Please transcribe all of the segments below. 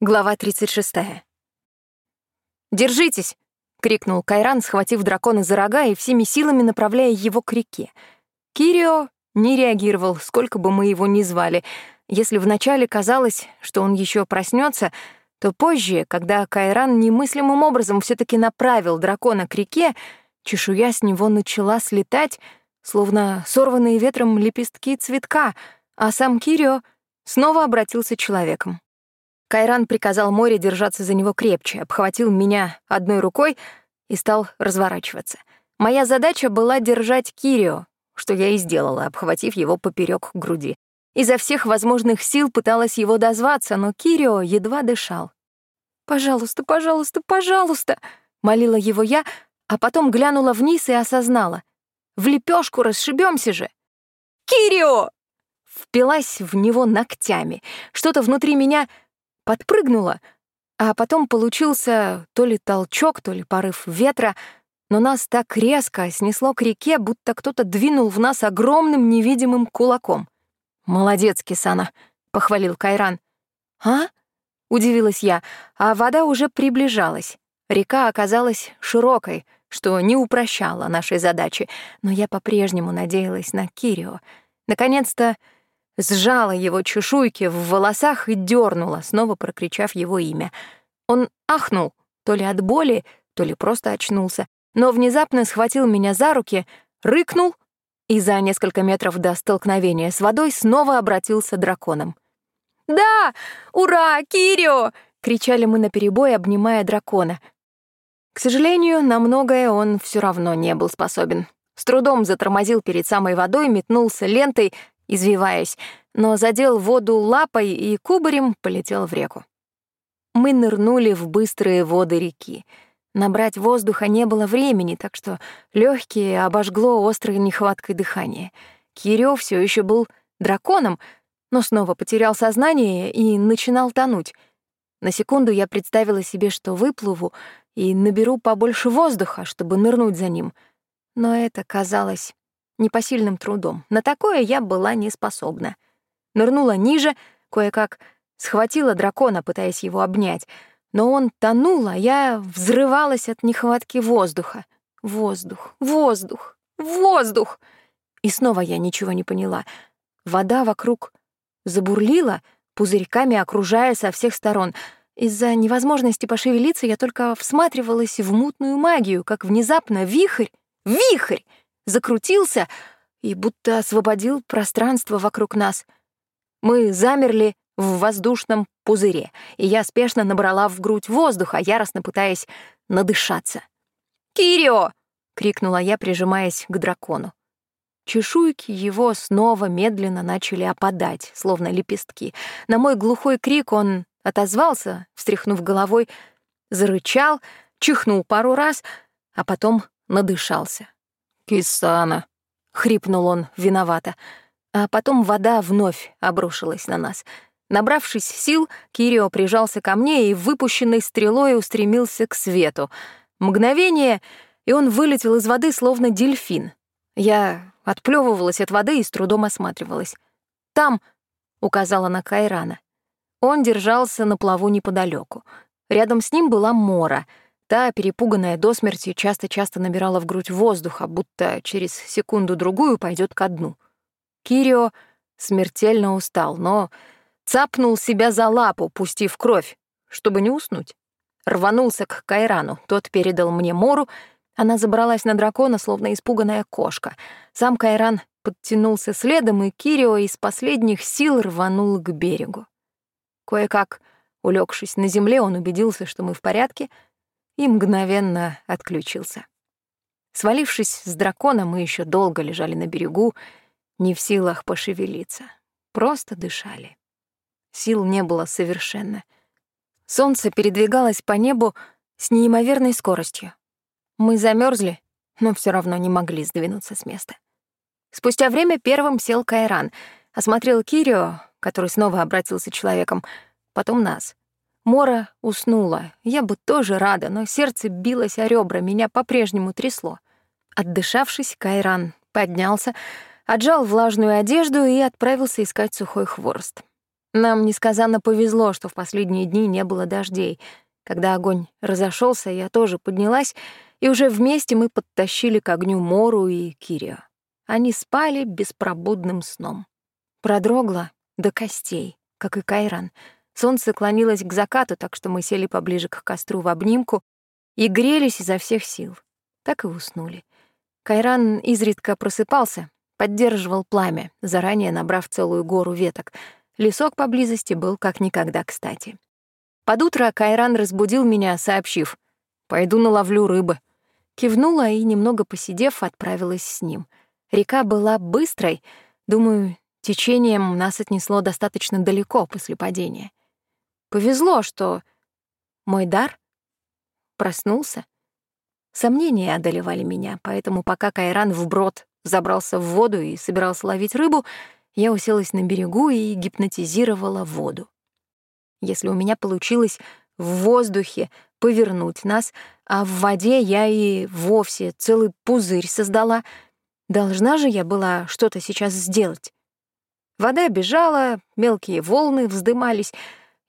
Глава 36. «Держитесь!» — крикнул Кайран, схватив дракона за рога и всеми силами направляя его к реке. Кирио не реагировал, сколько бы мы его ни звали. Если вначале казалось, что он еще проснется, то позже, когда Кайран немыслимым образом все таки направил дракона к реке, чешуя с него начала слетать, словно сорванные ветром лепестки цветка, а сам Кирио снова обратился человеком. Кайран приказал море держаться за него крепче, обхватил меня одной рукой и стал разворачиваться. Моя задача была держать Кирио, что я и сделала, обхватив его поперек груди. Изо всех возможных сил пыталась его дозваться, но Кирио едва дышал. «Пожалуйста, пожалуйста, пожалуйста!» — молила его я, а потом глянула вниз и осознала. «В лепешку расшибемся же!» «Кирио!» Впилась в него ногтями. Что-то внутри меня подпрыгнула, а потом получился то ли толчок, то ли порыв ветра, но нас так резко снесло к реке, будто кто-то двинул в нас огромным невидимым кулаком. «Молодец, Кисана», — похвалил Кайран. «А?» — удивилась я, а вода уже приближалась. Река оказалась широкой, что не упрощало нашей задачи, но я по-прежнему надеялась на Кирио. Наконец-то сжала его чешуйки в волосах и дернула, снова прокричав его имя. Он ахнул, то ли от боли, то ли просто очнулся, но внезапно схватил меня за руки, рыкнул и за несколько метров до столкновения с водой снова обратился драконом. «Да! Ура! Кирио!» — кричали мы наперебой, обнимая дракона. К сожалению, на многое он все равно не был способен. С трудом затормозил перед самой водой, метнулся лентой извиваясь, но задел воду лапой и кубарем полетел в реку. Мы нырнули в быстрые воды реки. Набрать воздуха не было времени, так что легкие обожгло острой нехваткой дыхания. Кирё все еще был драконом, но снова потерял сознание и начинал тонуть. На секунду я представила себе, что выплыву и наберу побольше воздуха, чтобы нырнуть за ним. Но это казалось непосильным трудом. На такое я была не способна. Нырнула ниже, кое-как схватила дракона, пытаясь его обнять, но он тонул, а я взрывалась от нехватки воздуха. Воздух, воздух, воздух! И снова я ничего не поняла. Вода вокруг забурлила, пузырьками окружая со всех сторон. Из-за невозможности пошевелиться я только всматривалась в мутную магию, как внезапно вихрь, вихрь закрутился и будто освободил пространство вокруг нас. Мы замерли в воздушном пузыре, и я спешно набрала в грудь воздуха, яростно пытаясь надышаться. «Кирио!» — крикнула я, прижимаясь к дракону. Чешуйки его снова медленно начали опадать, словно лепестки. На мой глухой крик он отозвался, встряхнув головой, зарычал, чихнул пару раз, а потом надышался. «Кисана», — хрипнул он виновато. А потом вода вновь обрушилась на нас. Набравшись сил, Кирио прижался ко мне и выпущенной стрелой устремился к свету. Мгновение, и он вылетел из воды, словно дельфин. Я отплевывалась от воды и с трудом осматривалась. «Там», — указала на Кайрана. Он держался на плаву неподалеку. Рядом с ним была Мора — Та, перепуганная до смерти, часто-часто набирала в грудь воздуха, будто через секунду-другую пойдет ко дну. Кирио смертельно устал, но цапнул себя за лапу, пустив кровь, чтобы не уснуть. Рванулся к Кайрану, тот передал мне Мору, она забралась на дракона, словно испуганная кошка. Сам Кайран подтянулся следом, и Кирио из последних сил рванул к берегу. Кое-как, улегшись на земле, он убедился, что мы в порядке — и мгновенно отключился. Свалившись с дракона, мы еще долго лежали на берегу, не в силах пошевелиться, просто дышали. Сил не было совершенно. Солнце передвигалось по небу с неимоверной скоростью. Мы замерзли, но все равно не могли сдвинуться с места. Спустя время первым сел Кайран, осмотрел Кирио, который снова обратился человеком, потом нас — Мора уснула. Я бы тоже рада, но сердце билось о ребра, меня по-прежнему трясло. Отдышавшись, Кайран поднялся, отжал влажную одежду и отправился искать сухой хворост. Нам несказанно повезло, что в последние дни не было дождей. Когда огонь разошелся, я тоже поднялась, и уже вместе мы подтащили к огню Мору и Кирио. Они спали беспробудным сном. Продрогла до костей, как и Кайран. Солнце клонилось к закату, так что мы сели поближе к костру в обнимку и грелись изо всех сил. Так и уснули. Кайран изредка просыпался, поддерживал пламя, заранее набрав целую гору веток. Лесок поблизости был как никогда кстати. Под утро Кайран разбудил меня, сообщив, «Пойду наловлю рыбы». Кивнула и, немного посидев, отправилась с ним. Река была быстрой, думаю, течением нас отнесло достаточно далеко после падения. Повезло, что мой дар проснулся. Сомнения одолевали меня, поэтому пока Кайран вброд забрался в воду и собирался ловить рыбу, я уселась на берегу и гипнотизировала воду. Если у меня получилось в воздухе повернуть нас, а в воде я и вовсе целый пузырь создала, должна же я была что-то сейчас сделать. Вода бежала, мелкие волны вздымались,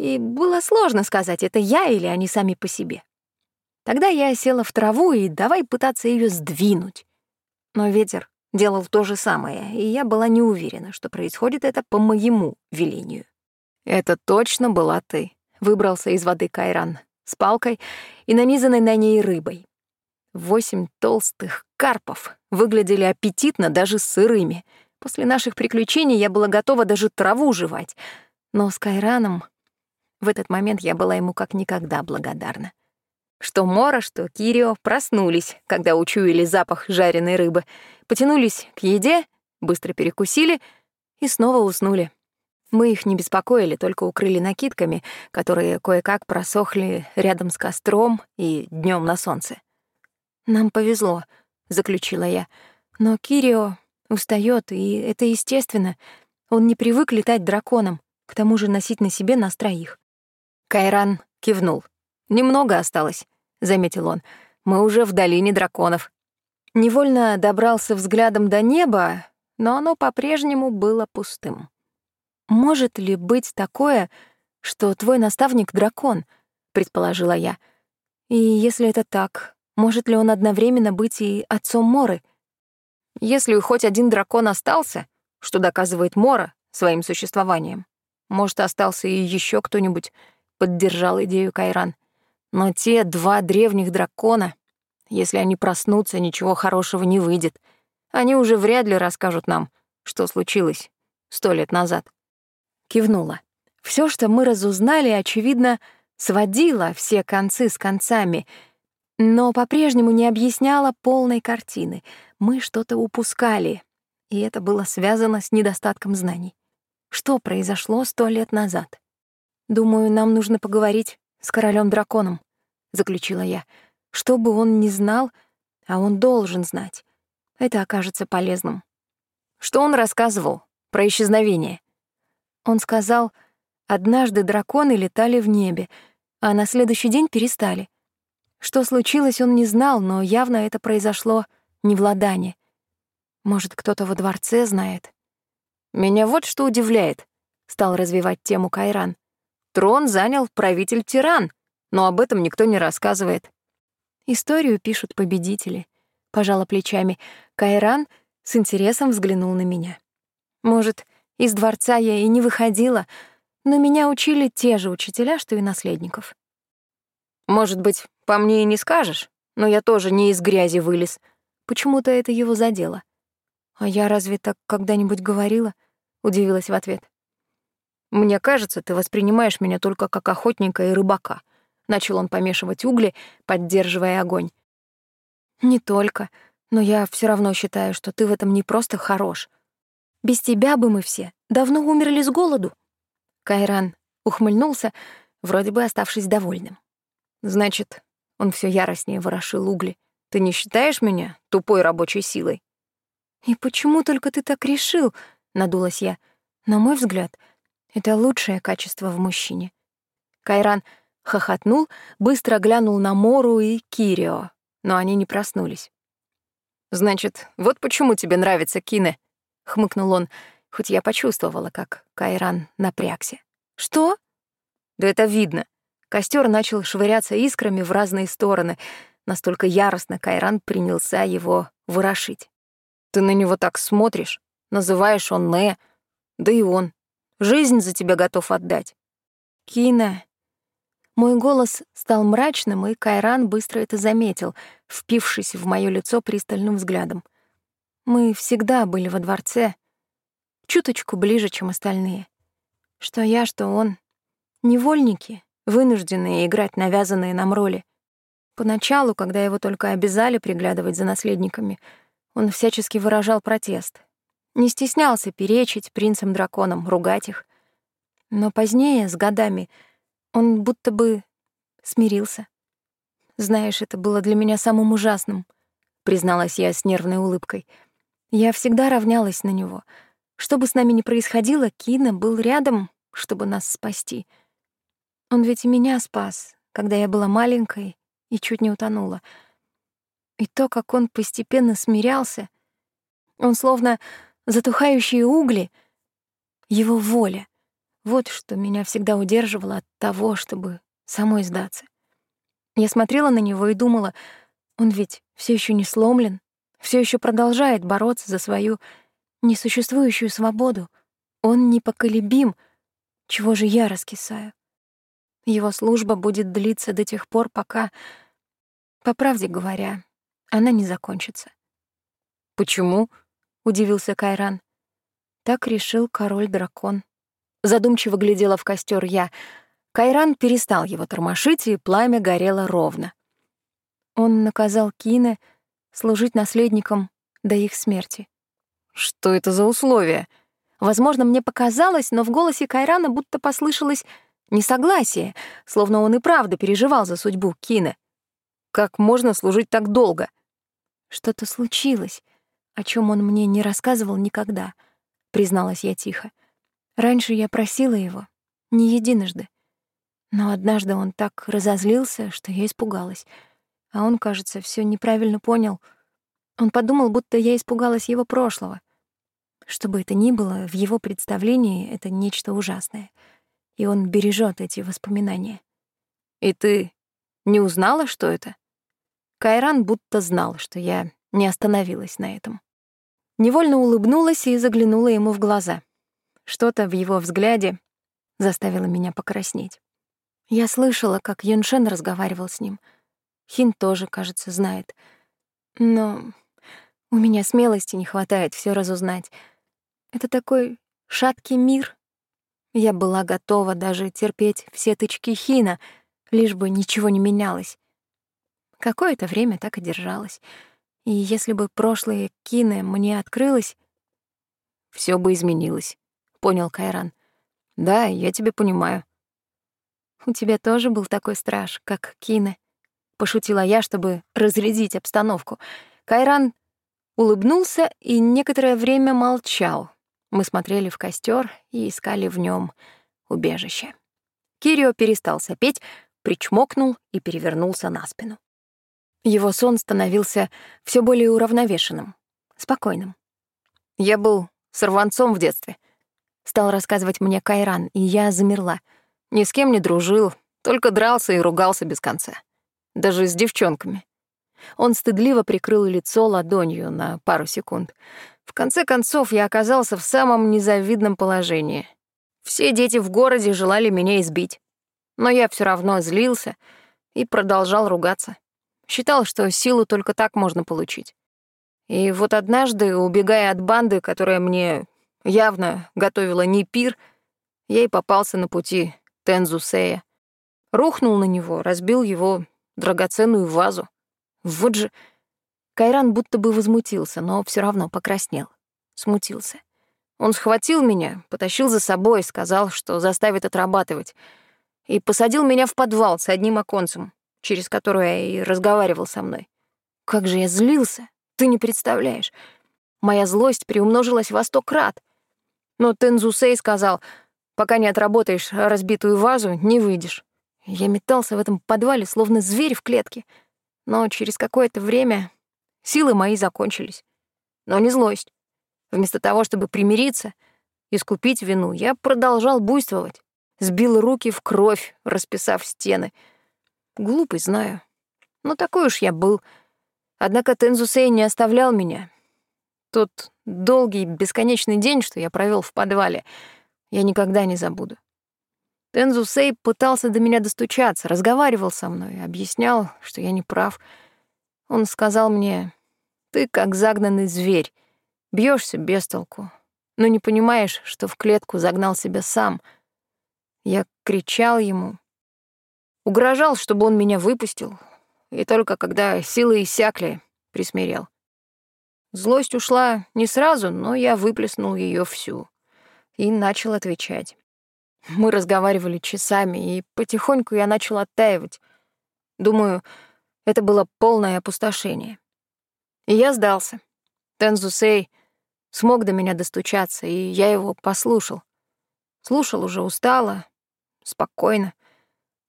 и было сложно сказать, это я или они сами по себе. Тогда я села в траву и давай пытаться ее сдвинуть. Но ветер делал то же самое, и я была не уверена, что происходит это по моему велению. «Это точно была ты», — выбрался из воды Кайран с палкой и нанизанной на ней рыбой. Восемь толстых карпов выглядели аппетитно даже сырыми. После наших приключений я была готова даже траву жевать. Но с Кайраном в этот момент я была ему как никогда благодарна. Что Мора, что Кирио проснулись, когда учуяли запах жареной рыбы, потянулись к еде, быстро перекусили и снова уснули. Мы их не беспокоили, только укрыли накидками, которые кое-как просохли рядом с костром и днем на солнце. «Нам повезло», — заключила я. «Но Кирио устает, и это естественно. Он не привык летать драконом, к тому же носить на себе нас троих». Кайран кивнул. «Немного осталось», — заметил он. «Мы уже в долине драконов». Невольно добрался взглядом до неба, но оно по-прежнему было пустым. «Может ли быть такое, что твой наставник — дракон?» — предположила я. «И если это так, может ли он одновременно быть и отцом Моры?» «Если хоть один дракон остался, что доказывает Мора своим существованием, может, остался и еще кто-нибудь, поддержал идею Кайран. Но те два древних дракона, если они проснутся, ничего хорошего не выйдет. Они уже вряд ли расскажут нам, что случилось сто лет назад. Кивнула. Все, что мы разузнали, очевидно, сводило все концы с концами, но по-прежнему не объясняло полной картины. Мы что-то упускали, и это было связано с недостатком знаний. Что произошло сто лет назад? «Думаю, нам нужно поговорить с королем-драконом», — заключила я. «Что бы он ни знал, а он должен знать. Это окажется полезным». Что он рассказывал про исчезновение? Он сказал, однажды драконы летали в небе, а на следующий день перестали. Что случилось, он не знал, но явно это произошло не в Ладане. Может, кто-то во дворце знает? «Меня вот что удивляет», — стал развивать тему Кайран. Трон занял правитель-тиран, но об этом никто не рассказывает. Историю пишут победители. Пожала плечами. Кайран с интересом взглянул на меня. Может, из дворца я и не выходила, но меня учили те же учителя, что и наследников. Может быть, по мне и не скажешь, но я тоже не из грязи вылез. Почему-то это его задело. А я разве так когда-нибудь говорила? Удивилась в ответ. «Мне кажется, ты воспринимаешь меня только как охотника и рыбака», — начал он помешивать угли, поддерживая огонь. «Не только, но я все равно считаю, что ты в этом не просто хорош. Без тебя бы мы все давно умерли с голоду». Кайран ухмыльнулся, вроде бы оставшись довольным. «Значит, он все яростнее ворошил угли. Ты не считаешь меня тупой рабочей силой?» «И почему только ты так решил?» — надулась я. «На мой взгляд, — это лучшее качество в мужчине. Кайран хохотнул, быстро глянул на Мору и Кирио, но они не проснулись. «Значит, вот почему тебе нравится Кине», — хмыкнул он, хоть я почувствовала, как Кайран напрягся. Что? Да это видно. Костер начал швыряться искрами в разные стороны. Настолько яростно Кайран принялся его ворошить. Ты на него так смотришь, называешь он Не, да и он. Жизнь за тебя готов отдать. Кина. Мой голос стал мрачным, и Кайран быстро это заметил, впившись в моё лицо пристальным взглядом. Мы всегда были во дворце, чуточку ближе, чем остальные. Что я, что он. Невольники, вынужденные играть навязанные нам роли. Поначалу, когда его только обязали приглядывать за наследниками, он всячески выражал протест. Не стеснялся перечить принцам-драконам, ругать их. Но позднее, с годами, он будто бы смирился. Знаешь, это было для меня самым ужасным, призналась я с нервной улыбкой. Я всегда равнялась на него. Что бы с нами ни происходило, Кина был рядом, чтобы нас спасти. Он ведь и меня спас, когда я была маленькой и чуть не утонула. И то, как он постепенно смирялся, он словно затухающие угли, его воля. Вот что меня всегда удерживало от того, чтобы самой сдаться. Я смотрела на него и думала, он ведь все еще не сломлен, все еще продолжает бороться за свою несуществующую свободу. Он непоколебим. Чего же я раскисаю? Его служба будет длиться до тех пор, пока, по правде говоря, она не закончится. Почему? Удивился Кайран. Так решил король-дракон. Задумчиво глядела в костер я. Кайран перестал его тормошить, и пламя горело ровно. Он наказал Кине служить наследникам до их смерти. Что это за условия? Возможно, мне показалось, но в голосе Кайрана будто послышалось несогласие, словно он и правда переживал за судьбу Кины. Как можно служить так долго? Что-то случилось, о чем он мне не рассказывал никогда, призналась я тихо. Раньше я просила его, не единожды. Но однажды он так разозлился, что я испугалась. А он, кажется, все неправильно понял. Он подумал, будто я испугалась его прошлого. Что бы это ни было, в его представлении это нечто ужасное. И он бережет эти воспоминания. И ты не узнала, что это? Кайран будто знал, что я не остановилась на этом. Невольно улыбнулась и заглянула ему в глаза. Что-то в его взгляде заставило меня покраснеть. Я слышала, как Юншен разговаривал с ним. Хин тоже, кажется, знает. Но у меня смелости не хватает все разузнать. Это такой шаткий мир. Я была готова даже терпеть все тычки Хина, лишь бы ничего не менялось. Какое-то время так и держалась. И если бы прошлое Кины мне открылось, все бы изменилось, понял Кайран. Да, я тебя понимаю. У тебя тоже был такой страж, как Кина, пошутила я, чтобы разрядить обстановку. Кайран улыбнулся и некоторое время молчал. Мы смотрели в костер и искали в нем убежище. Кирио перестал сопеть, причмокнул и перевернулся на спину. Его сон становился все более уравновешенным, спокойным. «Я был сорванцом в детстве», — стал рассказывать мне Кайран, и я замерла. Ни с кем не дружил, только дрался и ругался без конца. Даже с девчонками. Он стыдливо прикрыл лицо ладонью на пару секунд. В конце концов, я оказался в самом незавидном положении. Все дети в городе желали меня избить. Но я все равно злился и продолжал ругаться. Считал, что силу только так можно получить. И вот однажды, убегая от банды, которая мне явно готовила не пир, я и попался на пути Тензу Сея. Рухнул на него, разбил его драгоценную вазу. Вот же... Кайран будто бы возмутился, но все равно покраснел. Смутился. Он схватил меня, потащил за собой, сказал, что заставит отрабатывать, и посадил меня в подвал с одним оконцем через которую и разговаривал со мной. Как же я злился, ты не представляешь. Моя злость приумножилась во сто крат. Но Тензусей сказал, пока не отработаешь разбитую вазу, не выйдешь. Я метался в этом подвале, словно зверь в клетке. Но через какое-то время силы мои закончились. Но не злость. Вместо того, чтобы примириться, искупить вину, я продолжал буйствовать. сбил руки в кровь, расписав стены. Глупый, знаю. Но такой уж я был. Однако Тензусей не оставлял меня. Тот долгий, бесконечный день, что я провел в подвале, я никогда не забуду. Тензусей пытался до меня достучаться, разговаривал со мной, объяснял, что я не прав. Он сказал мне, «Ты как загнанный зверь, бьешься без толку, но не понимаешь, что в клетку загнал себя сам». Я кричал ему, угрожал, чтобы он меня выпустил, и только когда силы иссякли, присмирел. Злость ушла не сразу, но я выплеснул ее всю и начал отвечать. Мы разговаривали часами, и потихоньку я начал оттаивать. Думаю, это было полное опустошение. И я сдался. Тензусей смог до меня достучаться, и я его послушал. Слушал уже устало, спокойно,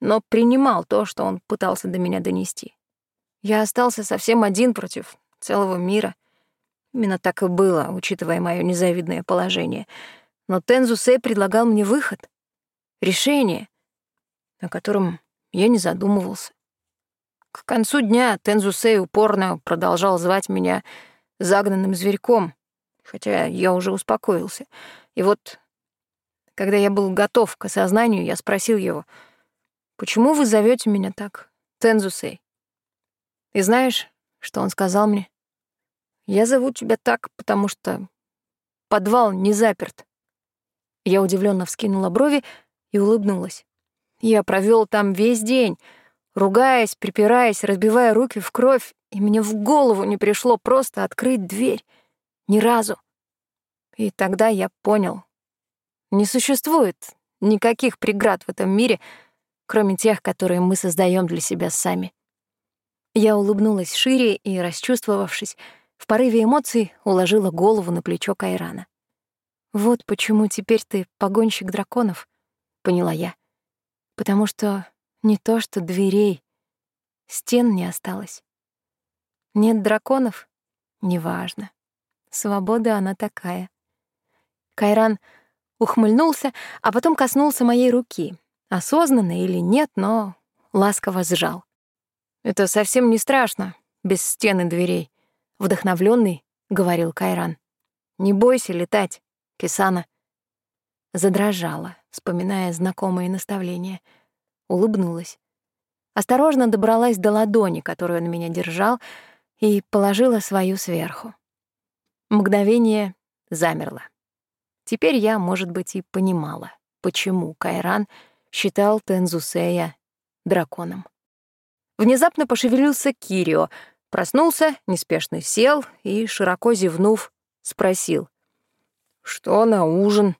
но принимал то, что он пытался до меня донести. Я остался совсем один против целого мира. Именно так и было, учитывая мое незавидное положение. Но Тензусей предлагал мне выход решение, о котором я не задумывался. К концу дня Тензусей упорно продолжал звать меня загнанным зверьком, хотя я уже успокоился. И вот, когда я был готов к осознанию, я спросил его, «Почему вы зовете меня так, Тензусей?» И знаешь, что он сказал мне? «Я зову тебя так, потому что подвал не заперт». Я удивленно вскинула брови, и улыбнулась. Я провел там весь день, ругаясь, припираясь, разбивая руки в кровь, и мне в голову не пришло просто открыть дверь. Ни разу. И тогда я понял. Не существует никаких преград в этом мире, кроме тех, которые мы создаем для себя сами. Я улыбнулась шире и, расчувствовавшись, в порыве эмоций уложила голову на плечо Кайрана. «Вот почему теперь ты погонщик драконов», поняла я. Потому что не то что дверей, стен не осталось. Нет драконов? Неважно. Свобода она такая. Кайран ухмыльнулся, а потом коснулся моей руки. Осознанно или нет, но ласково сжал. «Это совсем не страшно, без стены дверей», — вдохновленный, говорил Кайран. «Не бойся летать, Кисана». Задрожала, вспоминая знакомые наставления. Улыбнулась. Осторожно добралась до ладони, которую он меня держал, и положила свою сверху. Мгновение замерло. Теперь я, может быть, и понимала, почему Кайран считал Тензусея драконом. Внезапно пошевелился Кирио, проснулся, неспешно сел и, широко зевнув, спросил. «Что на ужин?»